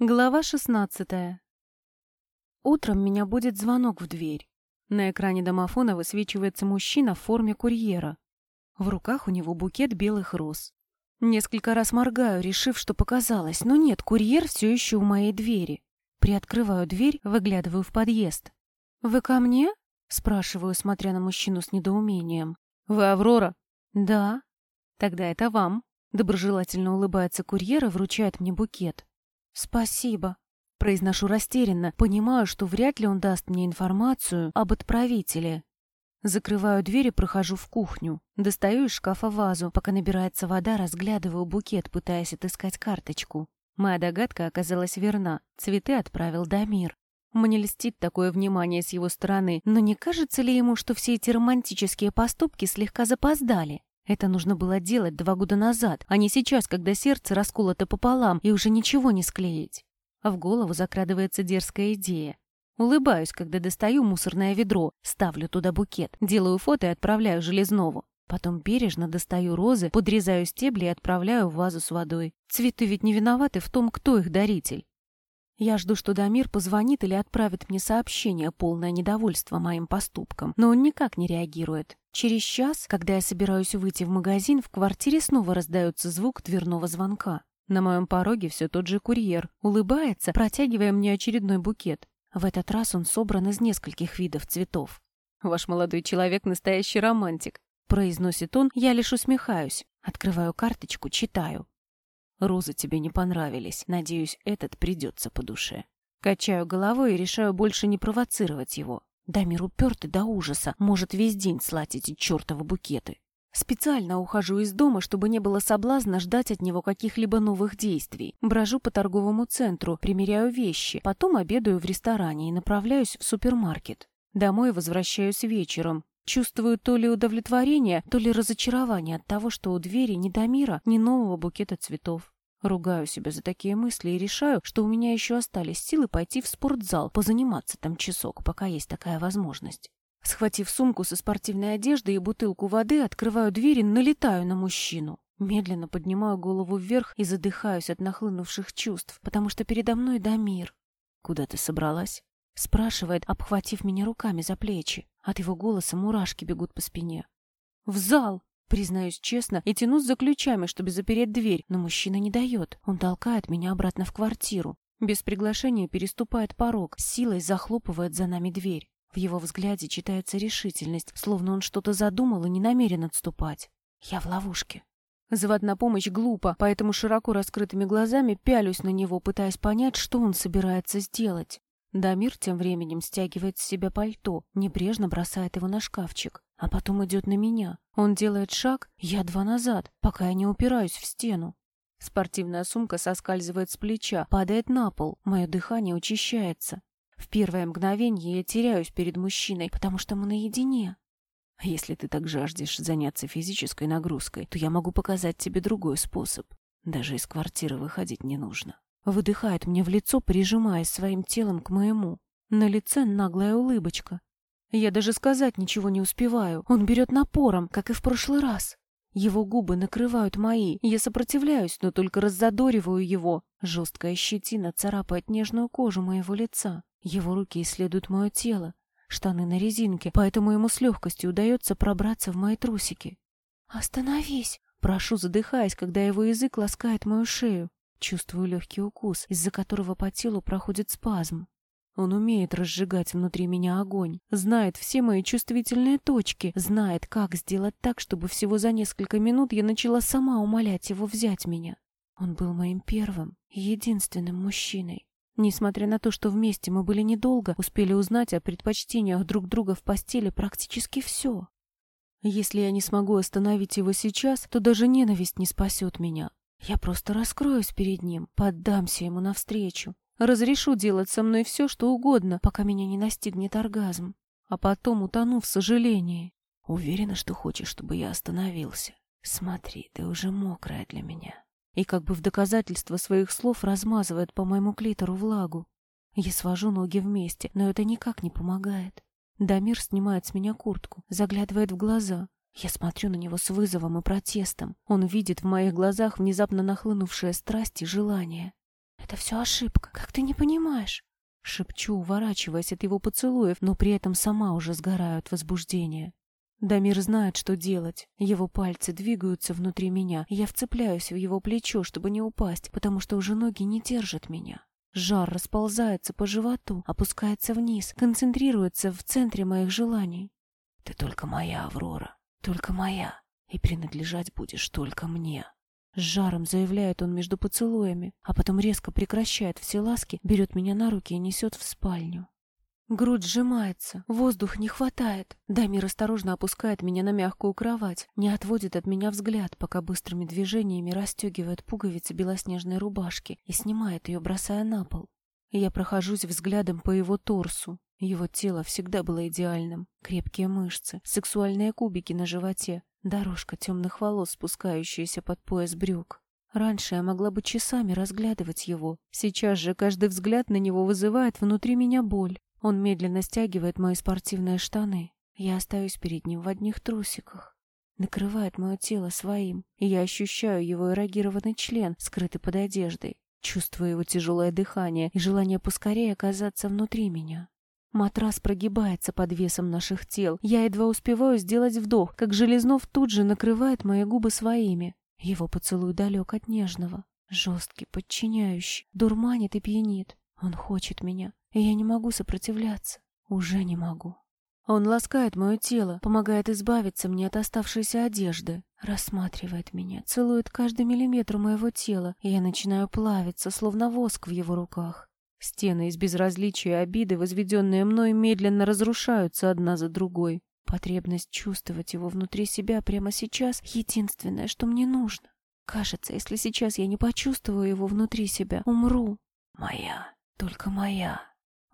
Глава 16. Утром меня будет звонок в дверь. На экране домофона высвечивается мужчина в форме курьера. В руках у него букет белых роз. Несколько раз моргаю, решив, что показалось, но нет, курьер все еще у моей двери. Приоткрываю дверь, выглядываю в подъезд. «Вы ко мне?» — спрашиваю, смотря на мужчину с недоумением. «Вы Аврора?» «Да». «Тогда это вам». Доброжелательно улыбается курьер и вручает мне букет. «Спасибо», — произношу растерянно, понимаю, что вряд ли он даст мне информацию об отправителе. Закрываю дверь и прохожу в кухню. Достаю из шкафа вазу. Пока набирается вода, разглядываю букет, пытаясь отыскать карточку. Моя догадка оказалась верна. Цветы отправил Дамир. Мне льстит такое внимание с его стороны, но не кажется ли ему, что все эти романтические поступки слегка запоздали? Это нужно было делать два года назад, а не сейчас, когда сердце расколото пополам и уже ничего не склеить. А в голову закрадывается дерзкая идея. Улыбаюсь, когда достаю мусорное ведро, ставлю туда букет, делаю фото и отправляю Железнову. Потом бережно достаю розы, подрезаю стебли и отправляю в вазу с водой. Цветы ведь не виноваты в том, кто их даритель. Я жду, что Дамир позвонит или отправит мне сообщение, полное недовольства моим поступком, но он никак не реагирует. Через час, когда я собираюсь выйти в магазин, в квартире снова раздается звук дверного звонка. На моем пороге все тот же курьер, улыбается, протягивая мне очередной букет. В этот раз он собран из нескольких видов цветов. «Ваш молодой человек настоящий романтик», — произносит он, я лишь усмехаюсь. Открываю карточку, читаю. Розы тебе не понравились. Надеюсь, этот придется по душе. Качаю головой и решаю больше не провоцировать его. Дамир упертый до ужаса, может весь день слать эти чертовы букеты. Специально ухожу из дома, чтобы не было соблазна ждать от него каких-либо новых действий. Брожу по торговому центру, примеряю вещи, потом обедаю в ресторане и направляюсь в супермаркет. Домой возвращаюсь вечером. Чувствую то ли удовлетворение, то ли разочарование от того, что у двери ни Дамира, ни нового букета цветов. Ругаю себя за такие мысли и решаю, что у меня еще остались силы пойти в спортзал, позаниматься там часок, пока есть такая возможность. Схватив сумку со спортивной одеждой и бутылку воды, открываю дверь и налетаю на мужчину. Медленно поднимаю голову вверх и задыхаюсь от нахлынувших чувств, потому что передо мной Дамир. «Куда ты собралась?» — спрашивает, обхватив меня руками за плечи. От его голоса мурашки бегут по спине. «В зал!» Признаюсь честно и тянусь за ключами, чтобы запереть дверь, но мужчина не дает. Он толкает меня обратно в квартиру. Без приглашения переступает порог, силой захлопывает за нами дверь. В его взгляде читается решительность, словно он что-то задумал и не намерен отступать. Я в ловушке. Звать на помощь глупо, поэтому широко раскрытыми глазами пялюсь на него, пытаясь понять, что он собирается сделать. Дамир тем временем стягивает с себя пальто, небрежно бросает его на шкафчик, а потом идет на меня. Он делает шаг, я два назад, пока я не упираюсь в стену. Спортивная сумка соскальзывает с плеча, падает на пол, мое дыхание учащается. В первое мгновение я теряюсь перед мужчиной, потому что мы наедине. Если ты так жаждешь заняться физической нагрузкой, то я могу показать тебе другой способ. Даже из квартиры выходить не нужно. Выдыхает мне в лицо, прижимаясь своим телом к моему. На лице наглая улыбочка. Я даже сказать ничего не успеваю. Он берет напором, как и в прошлый раз. Его губы накрывают мои. Я сопротивляюсь, но только раззадориваю его. Жесткая щетина царапает нежную кожу моего лица. Его руки исследуют мое тело. Штаны на резинке, поэтому ему с легкостью удается пробраться в мои трусики. «Остановись!» Прошу, задыхаясь, когда его язык ласкает мою шею. Чувствую легкий укус, из-за которого по телу проходит спазм. Он умеет разжигать внутри меня огонь, знает все мои чувствительные точки, знает, как сделать так, чтобы всего за несколько минут я начала сама умолять его взять меня. Он был моим первым и единственным мужчиной. Несмотря на то, что вместе мы были недолго, успели узнать о предпочтениях друг друга в постели практически все. Если я не смогу остановить его сейчас, то даже ненависть не спасет меня. Я просто раскроюсь перед ним, поддамся ему навстречу, разрешу делать со мной все, что угодно, пока меня не настигнет оргазм, а потом утону в сожалении. Уверена, что хочешь, чтобы я остановился. Смотри, ты уже мокрая для меня. И как бы в доказательство своих слов размазывает по моему клитору влагу. Я свожу ноги вместе, но это никак не помогает. Дамир снимает с меня куртку, заглядывает в глаза, я смотрю на него с вызовом и протестом. Он видит в моих глазах внезапно нахлынувшие страсть и желание. Это все ошибка. Как ты не понимаешь? Шепчу, уворачиваясь от его поцелуев, но при этом сама уже сгораю от возбуждения. Дамир знает, что делать. Его пальцы двигаются внутри меня, и я вцепляюсь в его плечо, чтобы не упасть, потому что уже ноги не держат меня. Жар расползается по животу, опускается вниз, концентрируется в центре моих желаний. Ты только моя, Аврора, только моя, и принадлежать будешь только мне. С жаром заявляет он между поцелуями, а потом резко прекращает все ласки, берет меня на руки и несет в спальню. Грудь сжимается, воздух не хватает. Дамир осторожно опускает меня на мягкую кровать, не отводит от меня взгляд, пока быстрыми движениями расстегивает пуговицы белоснежной рубашки и снимает ее, бросая на пол. Я прохожусь взглядом по его торсу. Его тело всегда было идеальным. Крепкие мышцы, сексуальные кубики на животе, Дорожка темных волос, спускающаяся под пояс брюк. Раньше я могла бы часами разглядывать его. Сейчас же каждый взгляд на него вызывает внутри меня боль. Он медленно стягивает мои спортивные штаны. Я остаюсь перед ним в одних трусиках. Накрывает мое тело своим, и я ощущаю его эрогированный член, скрытый под одеждой. Чувствую его тяжелое дыхание и желание поскорее оказаться внутри меня. Матрас прогибается под весом наших тел. Я едва успеваю сделать вдох, как Железнов тут же накрывает мои губы своими. Его поцелуй далек от нежного, жесткий, подчиняющий, дурманит и пьянит. Он хочет меня, и я не могу сопротивляться. Уже не могу. Он ласкает мое тело, помогает избавиться мне от оставшейся одежды, рассматривает меня, целует каждый миллиметр моего тела, и я начинаю плавиться, словно воск в его руках. Стены из безразличия и обиды, возведенные мной, медленно разрушаются одна за другой. Потребность чувствовать его внутри себя прямо сейчас — единственное, что мне нужно. Кажется, если сейчас я не почувствую его внутри себя, умру. Моя, только моя.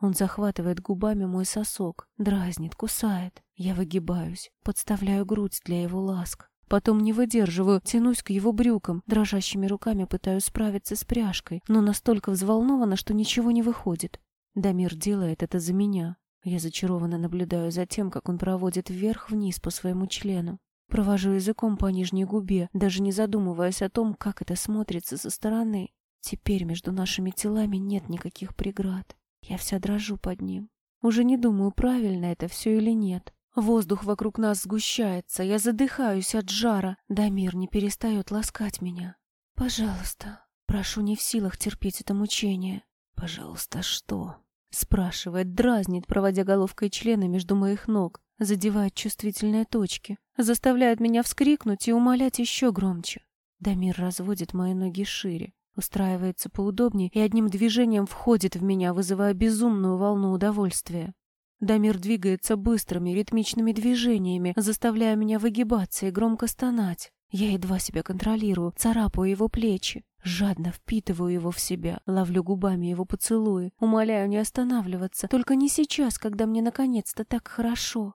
Он захватывает губами мой сосок, дразнит, кусает. Я выгибаюсь, подставляю грудь для его ласк. Потом не выдерживаю, тянусь к его брюкам, дрожащими руками пытаюсь справиться с пряжкой, но настолько взволнована, что ничего не выходит. Дамир делает это за меня. Я зачарованно наблюдаю за тем, как он проводит вверх-вниз по своему члену. Провожу языком по нижней губе, даже не задумываясь о том, как это смотрится со стороны. Теперь между нашими телами нет никаких преград. Я вся дрожу под ним. Уже не думаю, правильно это все или нет. Воздух вокруг нас сгущается, я задыхаюсь от жара. Дамир не перестает ласкать меня. «Пожалуйста». Прошу не в силах терпеть это мучение. «Пожалуйста, что?» Спрашивает, дразнит, проводя головкой члена между моих ног, задевает чувствительные точки, заставляет меня вскрикнуть и умолять еще громче. Дамир разводит мои ноги шире, устраивается поудобнее и одним движением входит в меня, вызывая безумную волну удовольствия. Дамир двигается быстрыми, ритмичными движениями, заставляя меня выгибаться и громко стонать. Я едва себя контролирую, царапаю его плечи, жадно впитываю его в себя, ловлю губами его поцелуи, умоляю не останавливаться, только не сейчас, когда мне наконец-то так хорошо.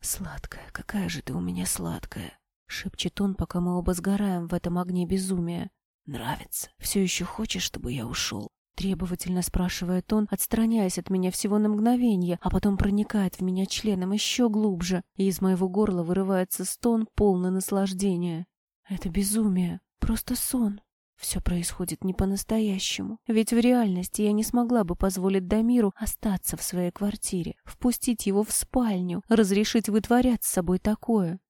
«Сладкая, какая же ты у меня сладкая!» — шепчет он, пока мы оба сгораем в этом огне безумия. «Нравится? Все еще хочешь, чтобы я ушел?» Требовательно спрашивает он, отстраняясь от меня всего на мгновение, а потом проникает в меня членом еще глубже, и из моего горла вырывается стон, полный наслаждения. Это безумие, просто сон. Все происходит не по-настоящему. Ведь в реальности я не смогла бы позволить Дамиру остаться в своей квартире, впустить его в спальню, разрешить вытворять с собой такое.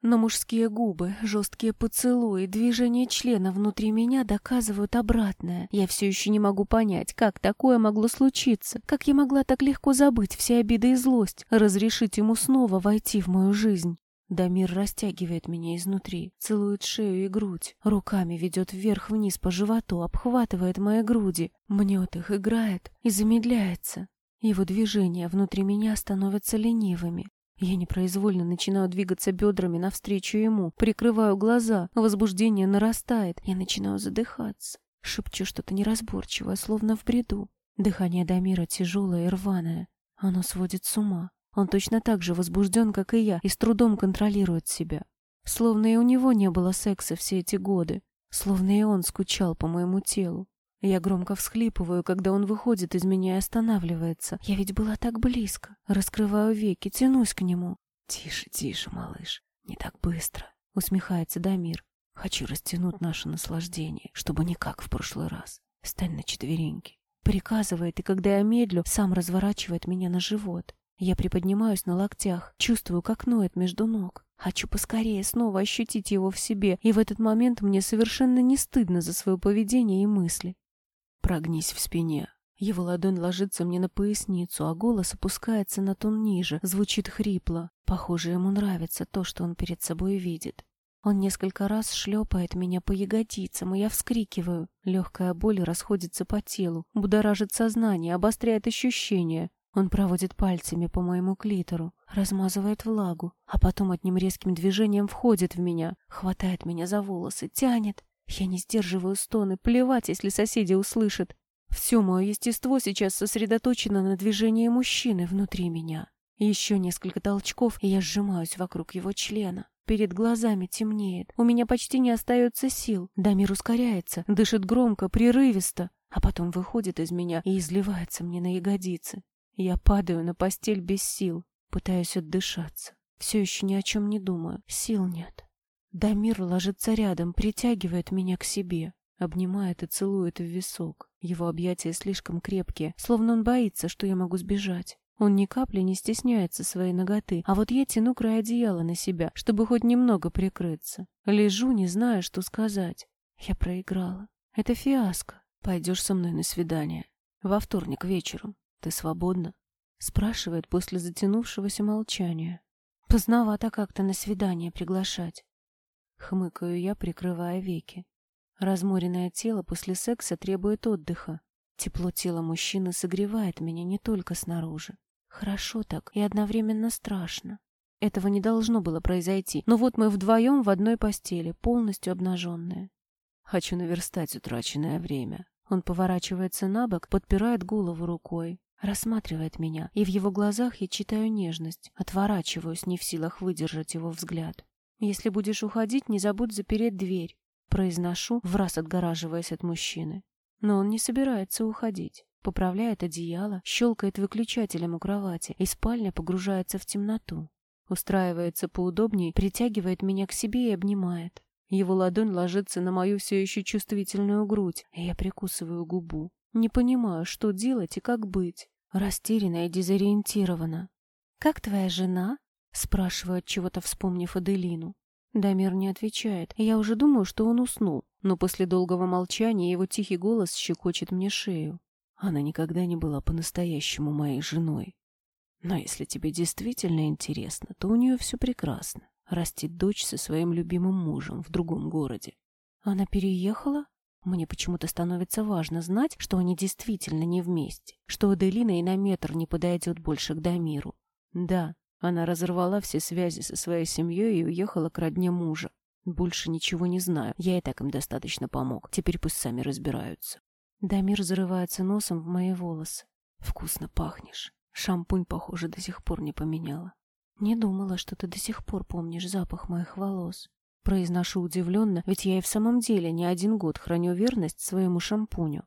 Но мужские губы, жесткие поцелуи, движения члена внутри меня доказывают обратное. Я все еще не могу понять, как такое могло случиться, как я могла так легко забыть все обиды и злость, разрешить ему снова войти в мою жизнь. Дамир растягивает меня изнутри, целует шею и грудь, руками ведет вверх-вниз по животу, обхватывает мои груди, мнет их, играет и замедляется. Его движения внутри меня становятся ленивыми, я непроизвольно начинаю двигаться бедрами навстречу ему, прикрываю глаза, возбуждение нарастает, я начинаю задыхаться. Шепчу что-то неразборчивое, словно в бреду. Дыхание Дамира тяжелое и рваное. Оно сводит с ума. Он точно так же возбужден, как и я, и с трудом контролирует себя. Словно и у него не было секса все эти годы. Словно и он скучал по моему телу. Я громко всхлипываю, когда он выходит из меня и останавливается. Я ведь была так близко. Раскрываю веки, тянусь к нему. «Тише, тише, малыш, не так быстро», — усмехается Дамир. «Хочу растянуть наше наслаждение, чтобы не как в прошлый раз. Стань на четвереньки. Приказывает, и когда я медлю, сам разворачивает меня на живот. Я приподнимаюсь на локтях, чувствую, как ноет между ног. Хочу поскорее снова ощутить его в себе, и в этот момент мне совершенно не стыдно за свое поведение и мысли. Прогнись в спине. Его ладонь ложится мне на поясницу, а голос опускается на тон ниже, звучит хрипло. Похоже, ему нравится то, что он перед собой видит. Он несколько раз шлепает меня по ягодицам, и я вскрикиваю. Легкая боль расходится по телу, будоражит сознание, обостряет ощущения. Он проводит пальцами по моему клитору, размазывает влагу, а потом одним резким движением входит в меня, хватает меня за волосы, тянет. Я не сдерживаю стоны, плевать, если соседи услышат. Все мое естество сейчас сосредоточено на движении мужчины внутри меня. Еще несколько толчков, и я сжимаюсь вокруг его члена. Перед глазами темнеет. У меня почти не остается сил. Дамир ускоряется, дышит громко, прерывисто, а потом выходит из меня и изливается мне на ягодицы. Я падаю на постель без сил, пытаюсь отдышаться. Все еще ни о чем не думаю, сил нет. Дамир ложится рядом, притягивает меня к себе, обнимает и целует в висок. Его объятия слишком крепкие, словно он боится, что я могу сбежать. Он ни капли не стесняется своей ноготы, а вот я тяну край одеяла на себя, чтобы хоть немного прикрыться. Лежу, не зная, что сказать. Я проиграла. Это фиаско. Пойдешь со мной на свидание. Во вторник вечером. «Ты свободна?» — спрашивает после затянувшегося молчания. «Поздновато как-то на свидание приглашать». Хмыкаю я, прикрывая веки. Разморенное тело после секса требует отдыха. Тепло тела мужчины согревает меня не только снаружи. Хорошо так и одновременно страшно. Этого не должно было произойти, но вот мы вдвоем в одной постели, полностью обнаженные. Хочу наверстать утраченное время. Он поворачивается на бок, подпирает голову рукой. Рассматривает меня, и в его глазах я читаю нежность. Отворачиваюсь, не в силах выдержать его взгляд. «Если будешь уходить, не забудь запереть дверь», — произношу, враз отгораживаясь от мужчины. Но он не собирается уходить. Поправляет одеяло, щелкает выключателем у кровати, и спальня погружается в темноту. Устраивается поудобнее, притягивает меня к себе и обнимает. Его ладонь ложится на мою все еще чувствительную грудь, и я прикусываю губу. Не понимаю, что делать и как быть. Растеряна и дезориентирована. «Как твоя жена?» — спрашивает, чего-то вспомнив Аделину. Дамир не отвечает, я уже думаю, что он уснул, но после долгого молчания его тихий голос щекочет мне шею. Она никогда не была по-настоящему моей женой. Но если тебе действительно интересно, то у нее все прекрасно. Растит дочь со своим любимым мужем в другом городе. Она переехала? Мне почему-то становится важно знать, что они действительно не вместе, что Аделина и на метр не подойдет больше к Дамиру. Да, она разорвала все связи со своей семьей и уехала к родне мужа. Больше ничего не знаю, я и так им достаточно помог, теперь пусть сами разбираются. Дамир зарывается носом в мои волосы. Вкусно пахнешь. Шампунь, похоже, до сих пор не поменяла. Не думала, что ты до сих пор помнишь запах моих волос. Произношу удивленно, ведь я и в самом деле не один год храню верность своему шампуню.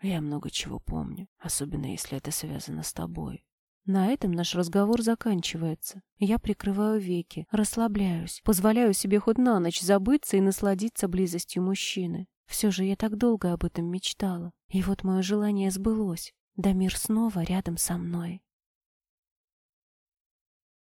Я много чего помню, особенно если это связано с тобой. На этом наш разговор заканчивается. Я прикрываю веки, расслабляюсь, позволяю себе хоть на ночь забыться и насладиться близостью мужчины. Все же я так долго об этом мечтала. И вот мое желание сбылось. Дамир снова рядом со мной.